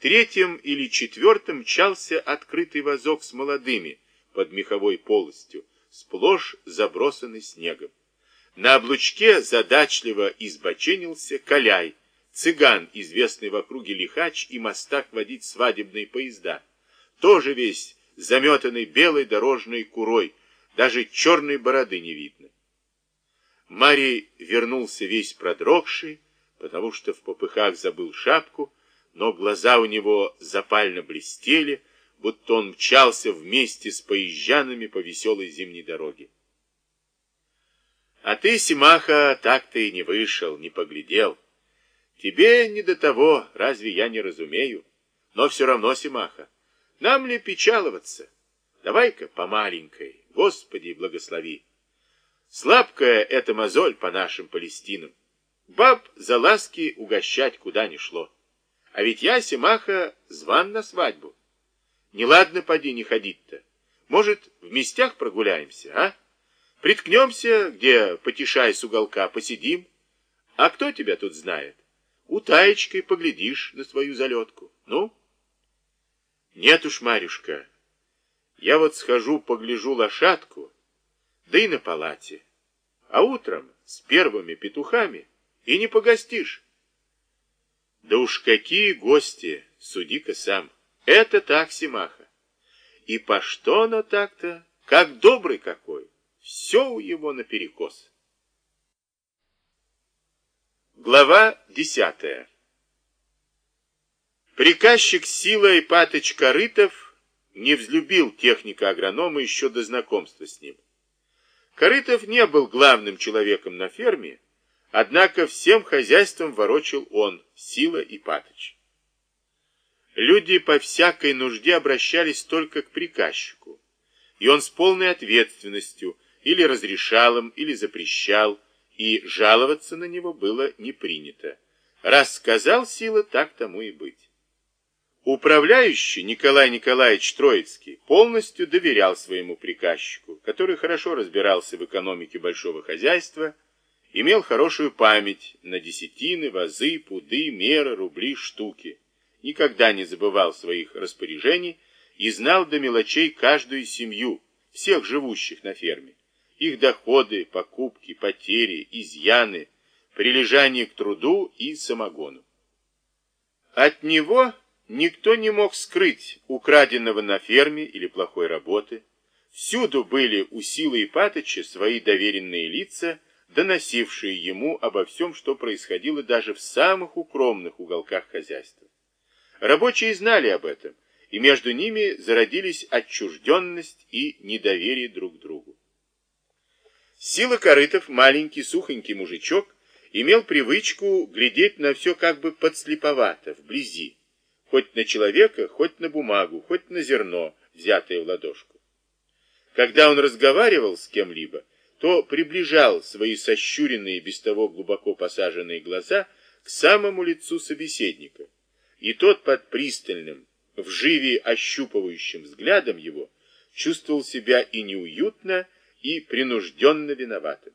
Третьим или четвертым мчался открытый вазок с молодыми под меховой полостью, сплошь забросанный снегом. На облучке задачливо избоченился Каляй, цыган, известный в округе лихач и мостак водить свадебные поезда, тоже весь заметанный белой дорожной курой, даже черной бороды не видно. Марий вернулся весь продрогший, потому что в попыхах забыл шапку, но глаза у него запально блестели, будто он мчался вместе с поезжанами по веселой зимней дороге. А ты, Симаха, так-то и не вышел, не поглядел. Тебе не до того, разве я не разумею? Но все равно, Симаха, нам ли печаловаться? Давай-ка по маленькой, Господи, благослови. Слабкая эта мозоль по нашим Палестинам. Баб за ласки угощать куда ни шло. А ведь я, Симаха, зван на свадьбу. Неладно, поди, не ходить-то. Может, в местях прогуляемся, а? Приткнемся, где, потешай с уголка, посидим. А кто тебя тут знает? У Таечкой поглядишь на свою залетку. Ну? Нет уж, Марюшка, я вот схожу, погляжу лошадку, да и на палате. А утром с первыми петухами и не погостишь. Да уж какие гости, суди-ка сам. Это так, Симаха. И по что оно так-то? Как добрый какой. Все у его наперекос. Глава десятая. Приказчик Сила Ипатыч Корытов не взлюбил техника-агронома еще до знакомства с ним. Корытов не был главным человеком на ферме, однако всем хозяйством ворочил он, Сила Ипатыч. Люди по всякой нужде обращались только к приказчику, и он с полной ответственностью или разрешал им, или запрещал, и жаловаться на него было не принято. Раз сказал Сила, так тому и быть. Управляющий Николай Николаевич Троицкий полностью доверял своему приказчику, который хорошо разбирался в экономике большого хозяйства, имел хорошую память на десятины, вазы, пуды, меры, рубли, штуки, никогда не забывал своих распоряжений и знал до мелочей каждую семью, всех живущих на ферме, их доходы, покупки, потери, изъяны, прилежание к труду и самогону. От него Никто не мог скрыть украденного на ферме или плохой работы. Всюду были у Силы Ипатыча свои доверенные лица, доносившие ему обо всем, что происходило даже в самых укромных уголках хозяйства. Рабочие знали об этом, и между ними зародились отчужденность и недоверие друг к другу. Сила Корытов, маленький сухонький мужичок, имел привычку глядеть на все как бы подслеповато, вблизи, хоть на человека, хоть на бумагу, хоть на зерно, взятое в ладошку. Когда он разговаривал с кем-либо, то приближал свои сощуренные, без того глубоко посаженные глаза к самому лицу собеседника, и тот под пристальным, вживе ощупывающим взглядом его чувствовал себя и неуютно, и принужденно виноватым.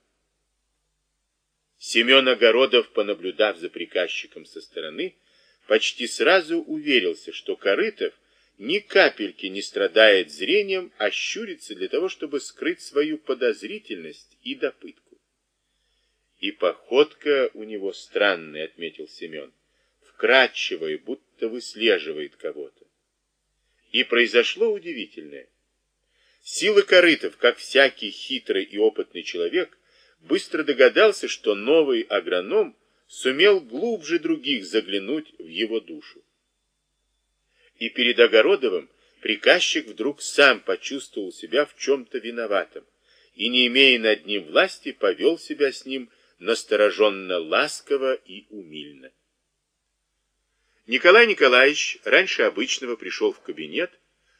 Семен Огородов, понаблюдав за приказчиком со стороны, почти сразу уверился, что Корытов ни капельки не страдает зрением, а щурится для того, чтобы скрыть свою подозрительность и допытку. И походка у него странная, отметил Семен, вкрадчивая, будто выслеживает кого-то. И произошло удивительное. Сила Корытов, как всякий хитрый и опытный человек, быстро догадался, что новый агроном сумел глубже других заглянуть в его душу. И перед Огородовым приказчик вдруг сам почувствовал себя в чем-то виноватым и, не имея над ним власти, повел себя с ним настороженно ласково и умильно. Николай Николаевич раньше обычного пришел в кабинет,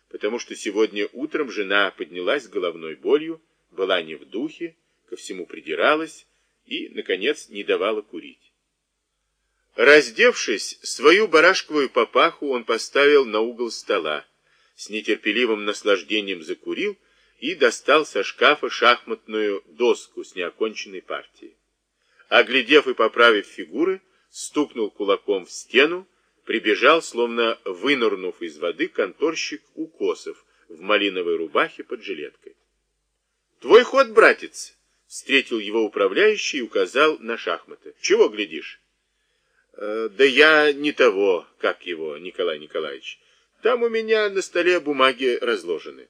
потому что сегодня утром жена поднялась с головной болью, была не в духе, ко всему придиралась и, наконец, не давала курить. Раздевшись, свою барашковую папаху он поставил на угол стола, с нетерпеливым наслаждением закурил и достал со шкафа шахматную доску с неоконченной партией. Оглядев и поправив фигуры, стукнул кулаком в стену, прибежал, словно вынырнув из воды, конторщик Укосов в малиновой рубахе под жилеткой. «Твой ход, братец!» — встретил его управляющий и указал на шахматы. «Чего глядишь?» «Э, «Да я не того, как его, Николай Николаевич. Там у меня на столе бумаги разложены».